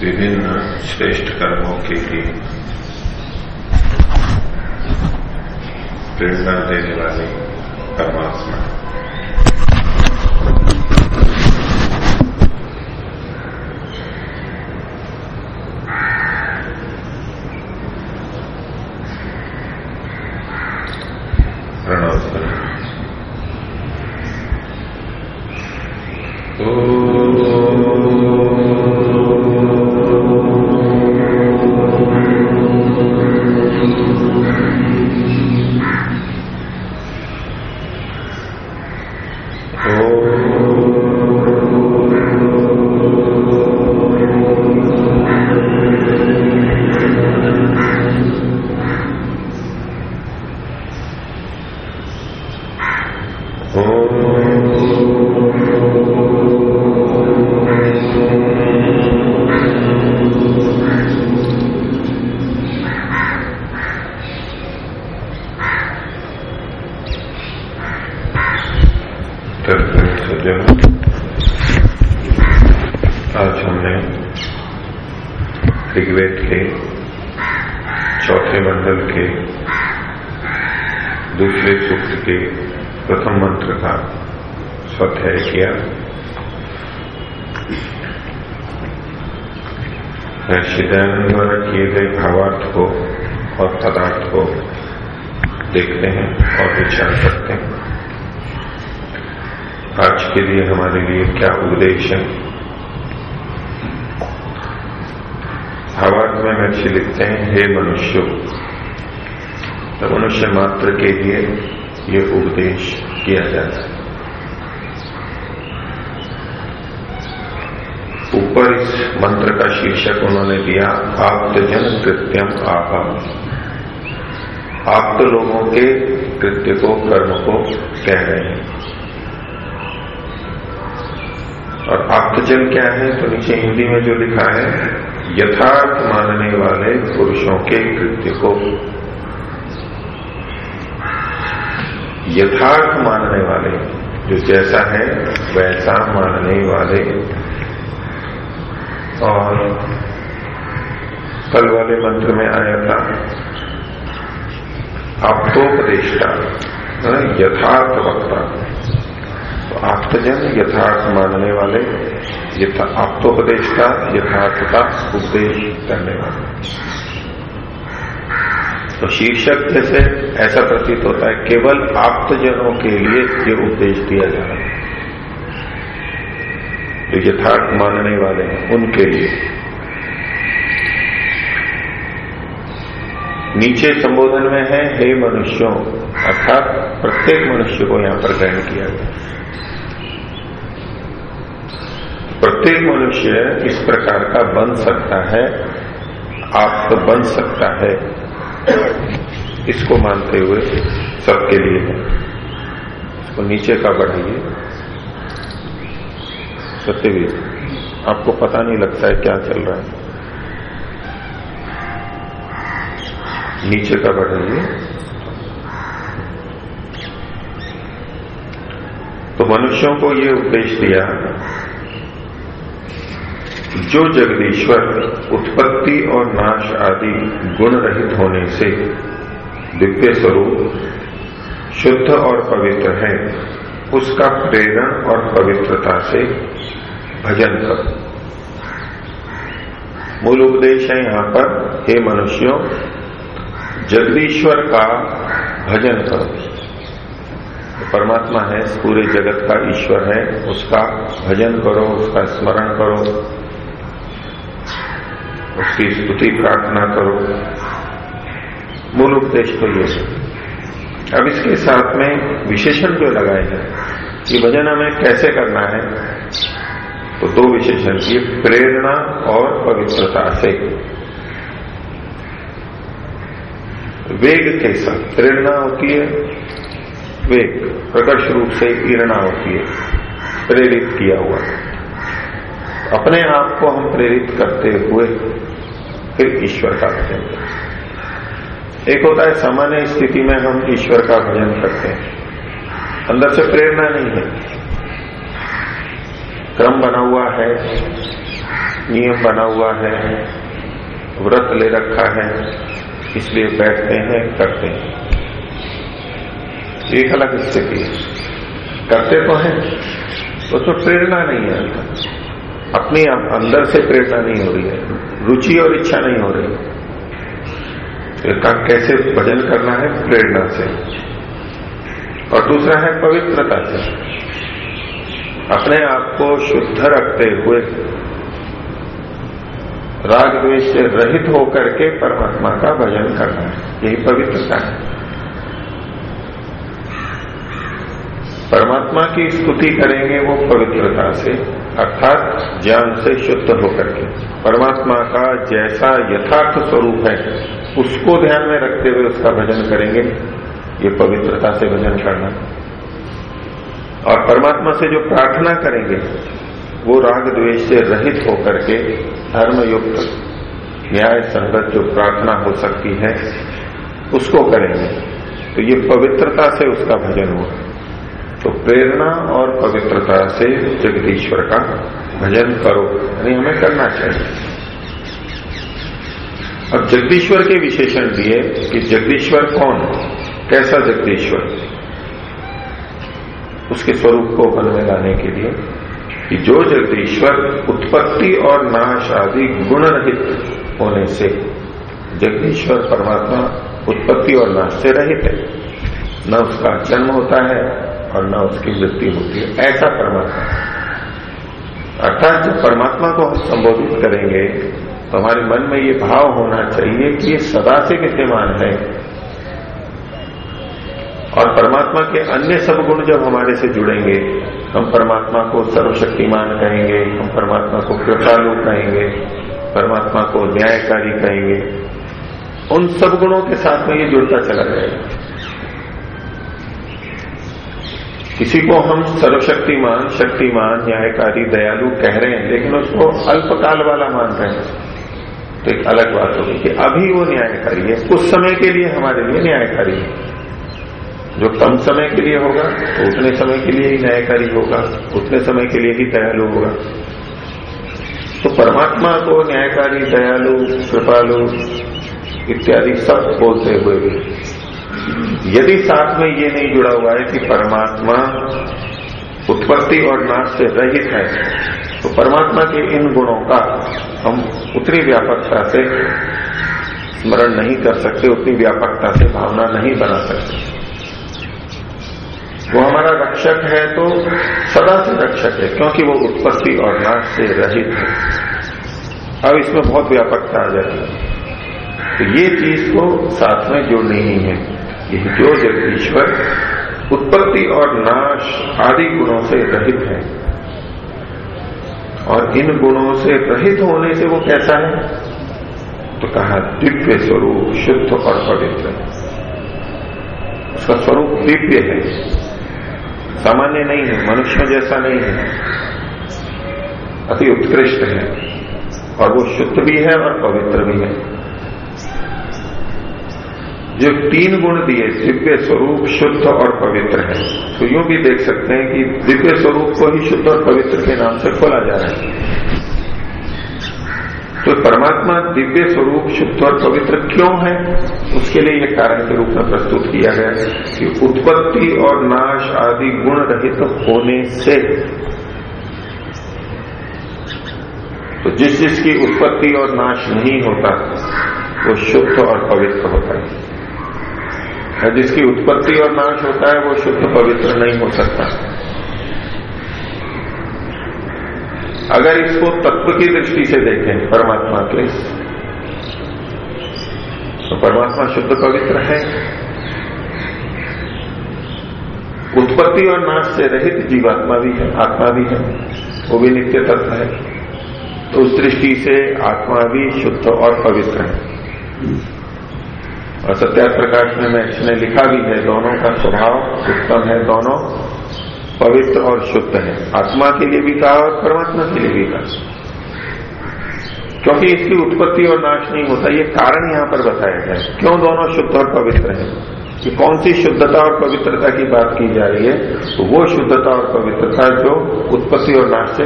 विभिन्न श्रेष्ठ कर्मों के लिए प्रेरणा देने वाले परमात्मा। देखते हैं और विचार करते हैं। आज के लिए हमारे लिए क्या उपदेश है? भावार्थ में अच्छी लिखते हैं, हे मनुष्य तो मनुष्य मात्र के लिए ये उपदेश किया जाता है। ऊपर इस मंत्र का शीर्षक उन्होंने दिया आप्तजन कृत्यम आपा आप तो लोगों के कृत्य को, कर्म को कह रहे हैं। और आप्तजन क्या है? तो नीचे हिंदी में जो लिखा है, यथार्थ मानने वाले पुरुषों के कृत्य को। यथार्थ मानने वाले, जो जैसा है, वैसा मानने वाले और कल वाले मंत्र में आया था, आप्तोपदेष्टा यथार्थ वक्ता। तो आप्तजन यथार्थ मानने वाले, यथा यथार्थ का उपदेश करने वाले। तो शीर्षक जैसे ऐसा प्रतीत होता है, केवल आप्तजनों के लिए ये उपदेश दिया जा रहा है। जो यथार्थ मानने वाले हैं उनके लिए। नीचे संबोधन में है, हे मनुष्यों, अर्थात प्रत्येक मनुष्य को यहाँ पर ग्रहण किया गया। प्रत्येक मनुष्य इस प्रकार का बन सकता है आप तो बन सकता है, इसको मानते हुए सबके लिए है। इसको नीचे का बढ़ाइए। सत्यवीर आपको पता नहीं लगता है क्या चल रहा है। नीचे का बढ़ेंगे तो मनुष्यों को ये उपदेश दिया, जो जगदीश्वर उत्पत्ति और नाश आदि गुण रहित होने से दिव्य स्वरूप, शुद्ध और पवित्र है, उसका प्रेरण और पवित्रता से भजन कर। मूल उपदेश है यहाँ पर, हे मनुष्यों, जगदीश्वर का भजन करो। परमात्मा है, पूरे जगत का ईश्वर है, उसका भजन करो, उसका स्मरण करो, उसकी स्तुति, प्रार्थना करो। मूल उपदेश तो ये है। अब इसके साथ में विशेषण जो लगाए हैं कि भजन हमें कैसे करना है तो दो विशेषण ये प्रेरणा और पवित्रता से। वेग कैसा प्रेरणा होती है, वेग प्रकट रूप से प्रेरणा होती है, प्रेरित किया हुआ। अपने आप को हम प्रेरित करते हुए फिर ईश्वर का भजन करते एक होता है सामान्य स्थिति में हम ईश्वर का भजन करते हैं। अंदर से प्रेरणा नहीं है। क्रम बना हुआ है, नियम बना हुआ है, व्रत ले रखा है, इसलिए बैठते हैं, करते हैं। एक अलग स्थिति है। करते तो हैं तो उसमें प्रेरणा नहीं है। अपनी अंदर से प्रेरणा नहीं हो रही है, रुचि और इच्छा नहीं हो रही। इसका कैसे भजन करना है? प्रेरणा से। और दूसरा है पवित्रता से। अपने आप को शुद्ध रखते हुए राग द्वेष से रहित होकर के परमात्मा का भजन करना है। यही पवित्रता है। परमात्मा की स्तुति करेंगे वो पवित्रता से, अर्थात ज्ञान से शुद्ध होकर के। परमात्मा का जैसा यथार्थ स्वरूप है, उसको ध्यान में रखते हुए उसका भजन करेंगे। ये पवित्रता से भजन करना। और परमात्मा से जो प्रार्थना करेंगे, वो राग द्वेष से रहित होकर के धर्मयुक्त, न्याय संगत जो प्रार्थना हो सकती है, उसको करेंगे। तो ये पवित्रता से उसका भजन हुआ। तो प्रेरणा और पवित्रता से जगदीश्वर का भजन करो। यानी हमें करना चाहिए। अब जगदीश्वर के विशेषण दिए कि जगदीश्वर कौन? कैसा जगदीश्वर? उसके स्वरूप को बन में लाने के लिए कि जो जगदीश्वर उत्पत्ति और नाश आदि गुण रहित होने से जगदीश्वर परमात्मा उत्पत्ति और नाश से रहित है। न उसका जन्म होता है और न उसकी मृत्यु होती है। ऐसा परमात्मा। अर्थात जब परमात्मा को हम संबोधित करेंगे तो हमारे मन में ये भाव होना चाहिए कि ये सदा से विद्यमान है। और परमात्मा के अन्य सब गुण जब हमारे से जुड़ेंगे, हम परमात्मा को सर्वशक्तिमान कहेंगे, हम परमात्मा को कृपालु कहेंगे, परमात्मा को न्यायकारी कहेंगे, उन सब गुणों के साथ में ये जुड़ता चला जाएगा। किसी को हम सर्वशक्तिमान, शक्तिमान, न्यायकारी, दयालु कह रहे हैं, लेकिन उसको अल्पकाल वाला मान रहे हैं तो एक अलग बात होगी कि अभी वो न्यायकारी है, उस समय के लिए हमारे लिए न्यायकारी है। जो कम समय के लिए होगा तो उतने समय के लिए ही न्यायकारी होगा, उतने समय के लिए ही दयालु होगा। तो परमात्मा को न्यायकारी, दयालु, कृपालु इत्यादि सब बोलते हुए भी, यदि साथ में ये नहीं जुड़ा हुआ है कि परमात्मा उत्पत्ति और नाश से रहित है तो परमात्मा के इन गुणों का हम उतनी व्यापकता से स्मरण नहीं कर सकते, उतनी व्यापकता से भावना नहीं बना सकते। वो हमारा रक्षक है तो सदा से रक्षक है, क्योंकि वो उत्पत्ति और नाश से रहित है। अब इसमें बहुत व्यापकता आ जाती है। तो ये चीज़ को साथ में जोड़नी ही है। ये जो जगदीश्वर उत्पत्ति और नाश आदि गुणों से रहित है। और इन गुणों से रहित होने से वो कैसा है? तो कहा, दिव्य स्वरूप, शुद्ध और पवित्र। उसका स्वरूप दिव्य है। सामान्य नहीं है, मनुष्य जैसा नहीं है। अति उत्कृष्ट है। और वो शुद्ध भी है और पवित्र भी है। जो तीन गुण दिए, दिव्य स्वरूप शुद्ध और पवित्र है। तो यूँ भी देख सकते हैं कि दिव्य स्वरूप को ही शुद्ध और पवित्र के नाम से खोला जा रहा है। तो परमात्मा दिव्य स्वरूप, शुद्ध और पवित्र क्यों है? उसके लिए यह कारण के रूप में प्रस्तुत किया गया कि उत्पत्ति और नाश आदि गुण रहित तो होने से तो जिस जिसकी उत्पत्ति और नाश नहीं होता, वो शुद्ध और पवित्र होता है। जिसकी उत्पत्ति और नाश होता है, वो शुद्ध, पवित्र नहीं हो सकता। अगर इसको तत्व की दृष्टि से देखें, परमात्मा के। तो परमात्मा शुद्ध पवित्र है। उत्पत्ति और नाश से रहित जीवात्मा भी है, आत्मा भी है। वो भी नित्य तत्व है। तो उस दृष्टि से आत्मा भी शुद्ध और पवित्र है। और सत्या प्रकाश में मैं इसने लिखा भी है, दोनों का स्वभाव उत्तम है, दोनों। पवित्र और शुद्ध है। आत्मा के लिए भी कहा और परमात्मा के लिए भी कहा। क्योंकि इसकी उत्पत्ति और नाश नहीं होता, ये कारण यहाँ पर बताया गया क्यों दोनों शुद्ध और पवित्र हैं? कि कौन सी शुद्धता और पवित्रता की बात की जा रही है तो वो शुद्धता और पवित्रता जो उत्पत्ति और नाश से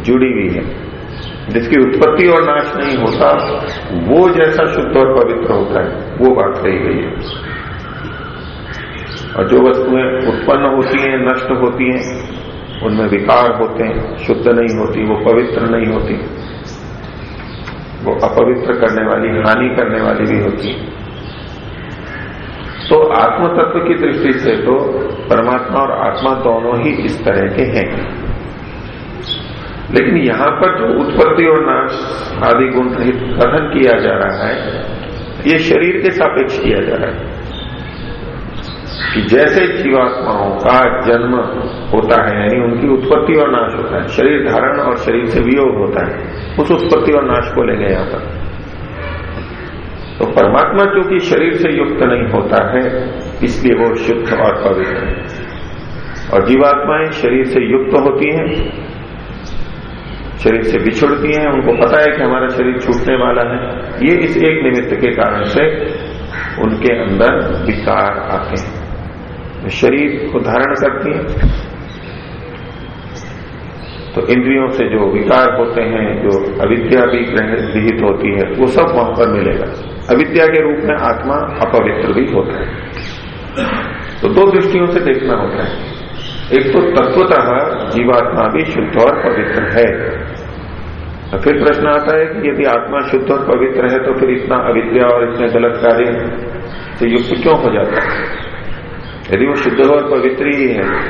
जुड़ी हुई है। जिसकी उत्पत्ति और नाश नहीं होता, वो जैसा शुद्ध और पवित्र होता है, वो बात कही गई है। और जो वस्तुएँ उत्पन्न होती हैं, नष्ट होती हैं, उनमें विकार होते हैं, शुद्ध नहीं होती, वो पवित्र नहीं होती। वो अपवित्र करने वाली, हानि करने वाली भी होती है। तो आत्म तत्व की दृष्टि से तो परमात्मा और आत्मा दोनों ही इस तरह के हैं। लेकिन यहाँ पर जो उत्पत्ति और नाश आदि गुण कथन किया जा रहा है, ये शरीर के सापेक्ष किया जा रहा है। कि जैसे जीवात्माओं का जन्म होता है, यानी उनकी उत्पत्ति और नाश होता है, शरीर धारण और शरीर से वियोग होता है, उस उत्पत्ति और नाश को लेंगे यहाँ पर। तो परमात्मा क्योंकि शरीर से युक्त नहीं होता है, इसलिए वो शुद्ध और पवित्र है। और जीवात्माएँ शरीर से युक्त होती हैं, शरीर से बिछुड़ती हैं, उनको पता है कि हमारा शरीर छूटने वाला है। ये इस एक निमित्त के कारण से उनके अंदर विकार आते हैं। शरीर को धारण करती हैं। तो इंद्रियों से जो विकार होते हैं, जो अविद्या भी विहित होती है, वो सब वहाँ पर मिलेगा। अविद्या के रूप में आत्मा अपवित्र भी होता है। तो दो दृष्टियों से देखना होता है। एक तो तत्वतः जीवात्मा भी शुद्ध और पवित्र है। तो फिर प्रश्न आता है कि यदि आत्मा शुद्ध और पवित्र है तो फिर इतना अविद्या और इतने गलत कार्य से युक्त क्यों हो जाता है? यदि वो शुद्ध और पवित्र ही है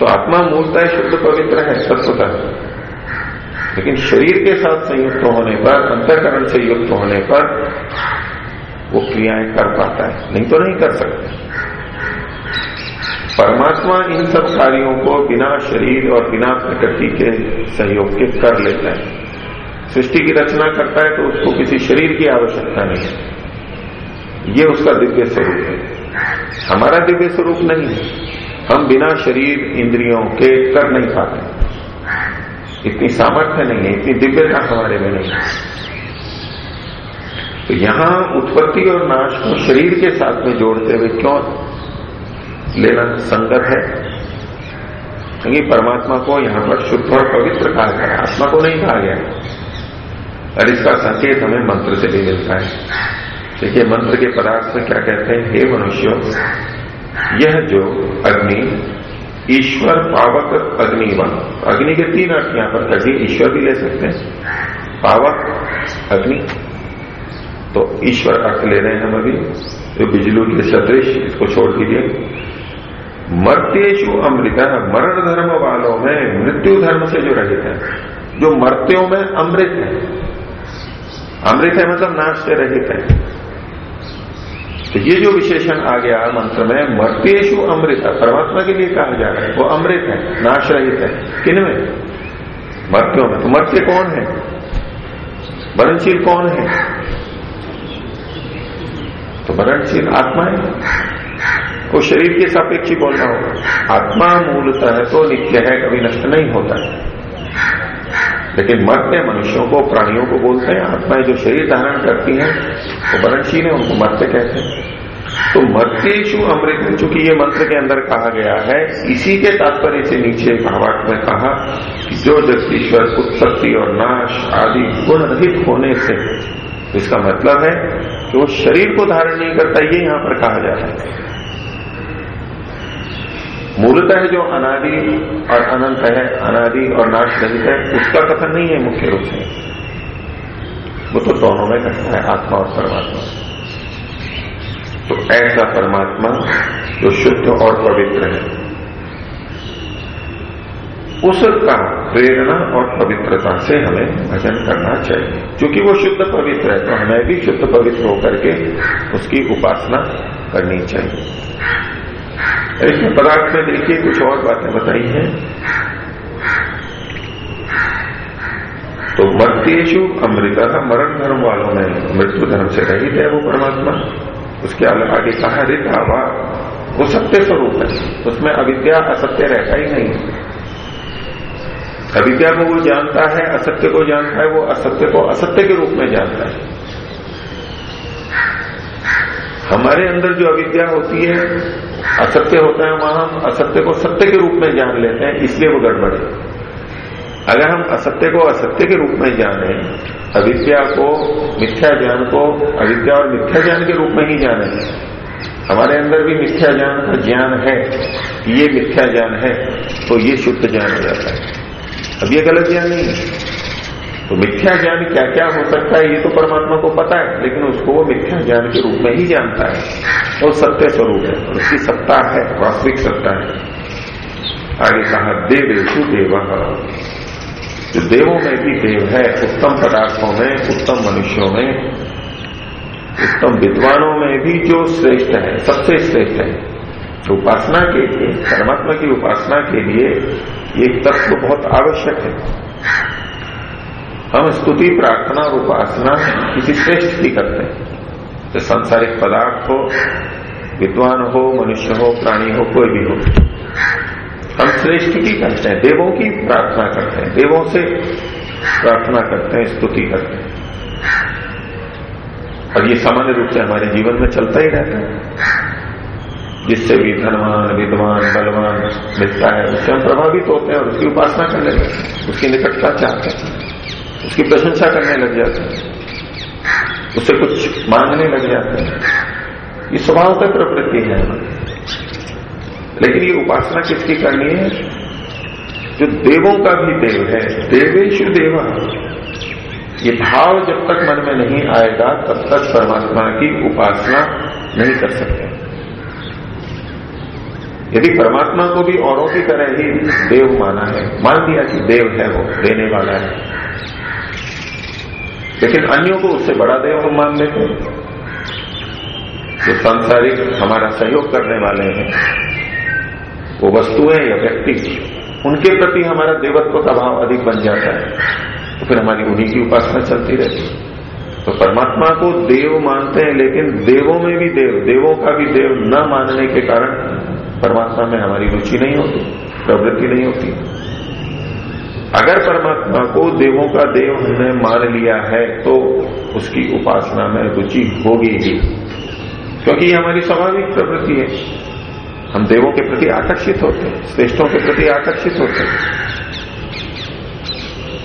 तो आत्मा मूलता है शुद्ध पवित्र है तत्वतः लेकिन शरीर के साथ संयुक्त होने पर, अंतकरण से युक्त होने पर, वो क्रियाएँ कर पाता है। नहीं तो नहीं कर सकते। परमात्मा इन सब कार्यों को बिना शरीर और बिना प्रकृति के सहयोग के कर लेता है। सृष्टि की रचना करता है तो उसको किसी शरीर की आवश्यकता नहीं ये उसका दिव्य स्वरूप है। हमारा दिव्य स्वरूप नहीं है। हम बिना शरीर इंद्रियों के कर नहीं पाते। इतनी सामर्थ्य नहीं है, इतनी दिव्यता हमारे में नहीं है। तो यहाँ उत्पत्ति और नाश को शरीर के साथ में जोड़ते हुए क्यों लेना संगत है? क्योंकि परमात्मा को यहाँ पर शुद्ध और पवित्र कहा गया आत्मा को नहीं कहा गया और इसका संकेत हमें मंत्र से भी मिलता है। देखिए, मंत्र के पदार्थ में क्या कहते हैं? हे मनुष्यों, यह जो अग्नि, ईश्वर पावक अग्नि अग्निवन अग्नि के तीन अर्थ यहाँ पर दिए ईश्वर भी ले सकते हैं। पावक, अग्नि। तो ईश्वर अर्थ ले रहे हैं हम अभी। जो बिजलू के सदृश, इसको छोड़ दीजिए। मर्त्येशु अमृत, मरण धर्म वालों में मृत्यु धर्म से जो रहित है, जो मर्त्यों में अमृत है। अमृत है मतलब नाश से रहित है। तो ये जो विशेषण आ गया मंत्र में मर्तेशु अमृत, परमात्मा के लिए कहा जा रहा है, वो अमृत है नाश रहित है, किन में? मर्त्यों में। तो मर्त्य कौन है? वरणशील कौन है? तो वरणशील आत्मा है। वो शरीर के सापेक्ष बोलना होगा? आत्मा मूलतः तो नित्य है, कभी नष्ट नहीं होता। है लेकिन मरते मनुष्यों को, प्राणियों को बोलते हैं, आत्माएँ जो शरीर धारण करती हैं, वो वरणशील है, उनको मरते कहते हैं। तो मर्तेशु अमृत चूँकि ये मंत्र के अंदर कहा गया है, इसी के तात्पर्य से नीचे भावार्थ में कहा कि जो जगदीश्वर, उत्पत्ति और नाश आदि गुण रहित होने से, इसका मतलब है कि वो शरीर को धारण नहीं करता, ये यहाँ पर कहा जा रहा है। मूलतः जो अनादि और अनंत है, अनादि और नाश रहित है उसका कथन नहीं है, मुख्य रूप से। वो तो दोनों में घटता है, आत्मा और परमात्मा। तो ऐसा परमात्मा जो शुद्ध और पवित्र है, उसका प्रेरणा और पवित्रता से हमें भजन करना चाहिए। क्योंकि वो शुद्ध पवित्र है तो हमें भी शुद्ध पवित्र होकर के उसकी उपासना करनी चाहिए। इसमें पदार्थ में देखिए कुछ और बातें बताई हैं। तो मर्त्येशु अमृता मरण धर्म वालों में मृत्यु धर्म से रहित है वो परमात्मा। उसके आगे कहा रित वा, वो सत्य स्वरूप है। उसमें अविद्या, असत्य रहता ही नहीं। अविद्या को वो जानता है, असत्य को जानता है, वो असत्य को असत्य के रूप में जानता है। हमारे अंदर जो अविद्या होती है असत्य होता है वहाँ हम असत्य को सत्य के रूप में जान लेते हैं, इसलिए वो गड़बड़ अगर हम असत्य को असत्य के रूप में जाने, अविद्या को, मिथ्या ज्ञान को, अविद्या और मिथ्या ज्ञान के रूप में ही जाने, हमारे अंदर भी मिथ्या ज्ञान का ज्ञान है, ये मिथ्या ज्ञान है तो ये शुद्ध ज्ञान हो जाता है। अब ये गलत ज्ञान नहीं है। तो मिथ्या ज्ञान क्या क्या हो सकता है, ये तो परमात्मा को पता है, लेकिन उसको वो मिथ्या ज्ञान के रूप में ही जानता है। वो सत्य स्वरूप है और उसकी सत्ता है, वास्तविक सत्ता है। आगे कहा देवेशु देव। जो देवों में भी देव है, उत्तम पदार्थों में, उत्तम मनुष्यों में, उत्तम विद्वानों में भी जो श्रेष्ठ है, सबसे श्रेष्ठ है तो उपासना के लिए, परमात्मा की उपासना के लिए, ये तत्व बहुत आवश्यक है। हम स्तुति, प्रार्थना और उपासना किसी श्रेष्ठ की करते हैं। तो सांसारिक पदार्थ हो, विद्वान हो, मनुष्य हो, प्राणी हो, कोई भी हो। हम श्रेष्ठ की करते हैं, देवों की प्रार्थना करते हैं, देवों से प्रार्थना करते हैं, स्तुति करते हैं। और ये सामान्य रूप से हमारे जीवन में चलता ही रहता है। जिससे भी धनवान, विद्वान, बलवान मिलता है, उससे हम प्रभावित होते हैं और उसकी उपासना करने लगते हैं, उसकी निकटता चाहते हैं। उसकी प्रशंसा करने लग जाते हैं। उससे कुछ मांगने लग जाते हैं। ये स्वभाव का प्रवृत्ति है। लेकिन ये उपासना किसकी करनी है? जो देवों का भी देव है। देवेशु देवा ये भाव जब तक मन में नहीं आएगा, तब तक परमात्मा की उपासना नहीं कर सकते। यदि परमात्मा को भी औरों की तरह ही देव माना है, मान दिया कि देव है वो, देने वाला है लेकिन अन्यों को उससे बड़ा देव हम मान लेते हैं। जो सांसारिक हमारा सहयोग करने वाले हैं, वो वस्तुएँ या व्यक्ति उनके प्रति हमारा देवत्व का भाव अधिक बन जाता है तो फिर हमारी उन्हीं की उपासना चलती रहती है। तो परमात्मा को देव मानते हैं, लेकिन देवों में भी देव, देवों का भी देव न मानने के कारण परमात्मा में हमारी रुचि नहीं होती, प्रवृत्ति नहीं होती। अगर परमात्मा को देवों का देव हमने मान लिया है तो उसकी उपासना में रुचि होगी ही। क्योंकि ये हमारी स्वाभाविक प्रवृत्ति है। हम देवों के प्रति आकर्षित होते हैं, श्रेष्ठों के प्रति आकर्षित होते हैं।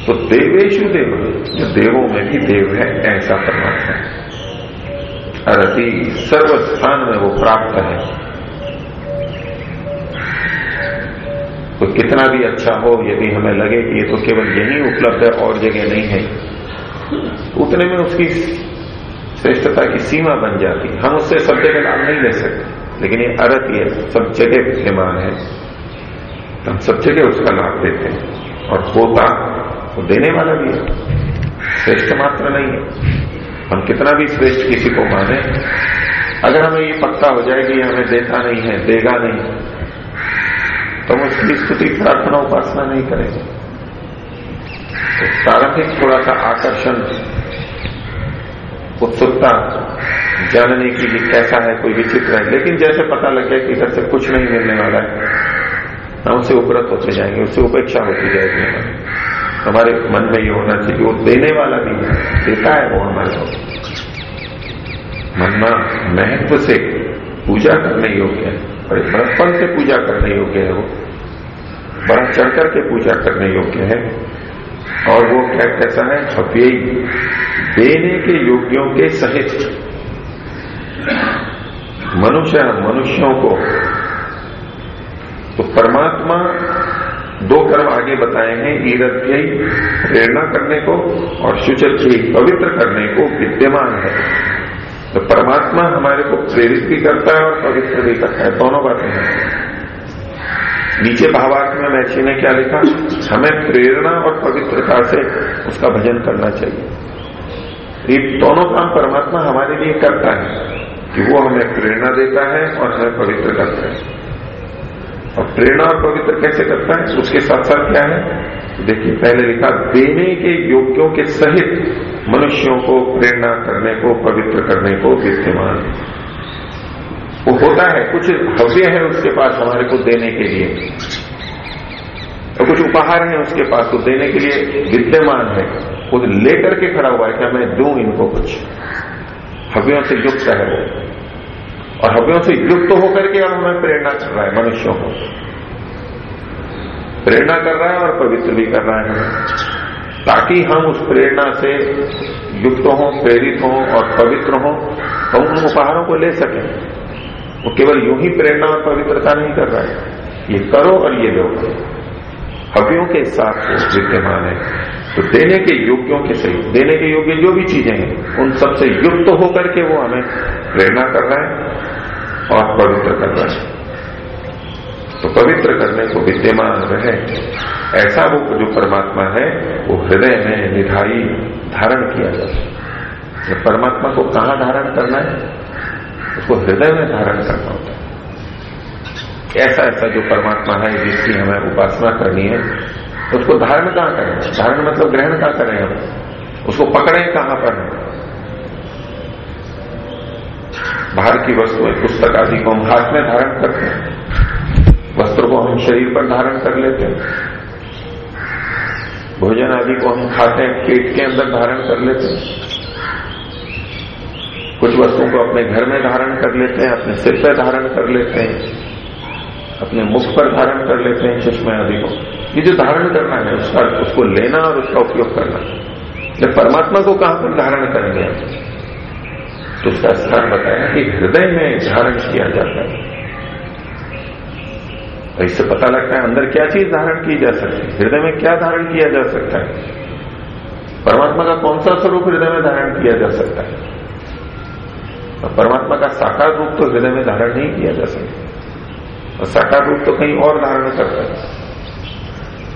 तो देवेशु देव, जो देवों में भी देव है, ऐसा परमात्मा है। अरति सर्वस्थान में वो प्राप्त है। तो कितना भी अच्छा हो, यदि हमें लगे कि ये तो केवल यही उपलब्ध है और जगह नहीं है, उतने में उसकी श्रेष्ठता की सीमा बन जाती। हम उससे सब जगह लाभ नहीं ले सकते, लेकिन ये अरत ये सब जगह विद्यमान है। तो हम सब जगह उसका लाभ देते हैं, और होता वो देने वाला भी है। श्रेष्ठ मात्र नहीं है। हम कितना भी श्रेष्ठ किसी को माने, अगर हमें ये पक्का हो जाए कि हमें देता नहीं है, देगा नहीं तो हम उसकी स्तुति प्रार्थना उपासना नहीं करेंगे। तो प्रारंभिक थोड़ा सा आकर्षण, उत्सुकता, जानने की भी कैसा है, कोई विचित्र है। लेकिन जैसे पता लग गया कि इधर से कुछ नहीं मिलने वाला है, हम उससे उपरत होते जाएँगे, उससे उपेक्षा होती जाएगी। हमारे मन में ये होना चाहिए, वो देने वाला भी है, देता है वो हमारे को। मन महत्व से पूजा करने योग्य है। बड़े बड़प्पन से पूजा करने योग्य है वो। बड़ा चढ़ करके पूजा करने योग्य है। और वो क्या कैसा है? अव्ययी देने के योग्यों के सहित मनुष्य मनुष्यों को। तो परमात्मा दो कर्म आगे बताए हैं ईरध्ययी प्रेरणा करने को और शुचर्थी पवित्र करने को विद्यमान है। तो परमात्मा हमारे को प्रेरित भी करता है और पवित्र भी करता है। दोनों बातें हैं। नीचे भावार्थ में मैची ने क्या लिखा? हमें प्रेरणा और पवित्रता से उसका भजन करना चाहिए। ये दोनों काम परमात्मा हमारे लिए करता है कि वो हमें प्रेरणा देता है और हमें पवित्र करता है। और प्रेरणा और पवित्र कैसे करता है? उसके साथ साथ क्या है? देखिए, पहले लिखा, देने के योग्यों के सहित मनुष्यों को प्रेरणा करने को, पवित्र करने को विद्यमान वो होता है, कुछ हव्य है उसके पास हमारे को देने के लिए। और कुछ उपहार है उसके पास तो देने के लिए विद्यमान है। वो लेकर के खड़ा हुआ है, क्या मैं दू इनको कुछ? हव्यों से युक्त है वो। और हव्यों से युक्त होकर के अब हमें प्रेरणा कर रहा है, मनुष्यों को। प्रेरणा कर रहा है और पवित्र भी कर रहा है। ताकि हम उस प्रेरणा से युक्त हों, प्रेरित हों और पवित्र हों तो उन उपहारों को ले सकें। वो केवल यूँ ही प्रेरणा और पवित्रता नहीं कर रहा है। ये करो और ये लो। हवियों के साथ विद्यमान है। तो देने के योग्यों के सही देने के योग्य जो भी चीज़ें हैं, उन सबसे युक्त होकर के वो हमें प्रेरणा कर रहा है और पवित्र कर रहा है। पवित्र करने को विद्यमान रहे। ऐसा वो जो परमात्मा है, वो हृदय में निधाई धारण किया है परमात्मा को कहाँ धारण करना है? उसको हृदय में धारण करना होता है। ऐसा ऐसा जो परमात्मा है, जिसकी हमें उपासना करनी है, उसको धारण कहाँ करें? धारण मतलब ग्रहण कहाँ करें हम? उसको पकड़े कहाँ पर बाहर की वस्तुएँ, पुस्तक आदि को हम हाथ में धारण करते हैं। हम शरीर पर धारण कर लेते हैं। भोजन आदि को हम खाते हैं, पेट के अंदर धारण कर लेते हैं। कुछ वस्तुओं को अपने घर में धारण कर लेते हैं, अपने सिर पर धारण कर लेते हैं, अपने मुख पर धारण कर लेते हैं चश्मे आदि को। ये जो धारण करना है, उसका, उसको लेना और उसका उपयोग करना। जब परमात्मा को कहाँ पर धारण करेंगे तो उसका स्थान बताया कि हृदय में धारण किया जाता है। तो इससे पता लगता है अंदर क्या चीज़ धारण की जा सकती है। हृदय में क्या धारण किया जा सकता है? परमात्मा का कौन सा स्वरूप हृदय में धारण किया जा सकता है? और परमात्मा का साकार रूप तो हृदय में धारण नहीं किया जा सकता। और साकार रूप तो कहीं और धारण करते हैं।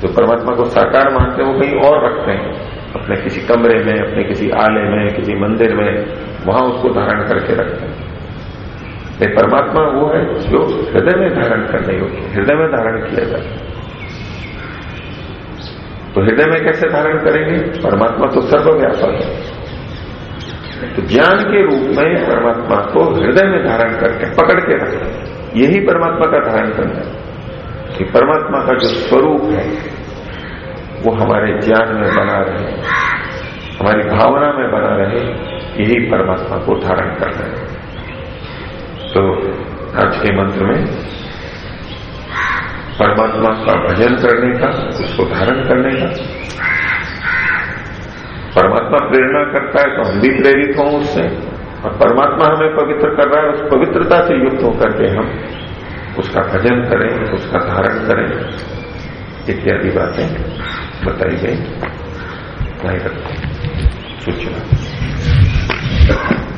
जो परमात्मा को साकार मानते हैं, वो कहीं और रखते हैं। अपने किसी कमरे में, अपने किसी आले में, किसी मंदिर में, वहाँ उसको धारण करके रखते हैं। ये परमात्मा वो है जो हृदय में धारण करने योग्य हृदय में धारण किया है तो हृदय में कैसे धारण करेंगे? परमात्मा तो सर्वव्यापक है। तो ज्ञान के रूप में परमात्मा को हृदय में धारण करके पकड़ के रखें यही परमात्मा का धारण करना है। कि परमात्मा का जो स्वरूप है, वो हमारे ज्ञान में बना रहे, हमारी भावना में बना रहे, यही परमात्मा को धारण करना है। तो आज के मंत्र में परमात्मा का भजन करने का, उसको धारण करने का। परमात्मा प्रेरणा करता है तो हम भी प्रेरित हों उससे। और परमात्मा हमें पवित्र कर रहा है, उस पवित्रता से युक्त होकर के हम उसका भजन करें, उसका धारण करें। इत्यादि बातें बताई गई। सूचना।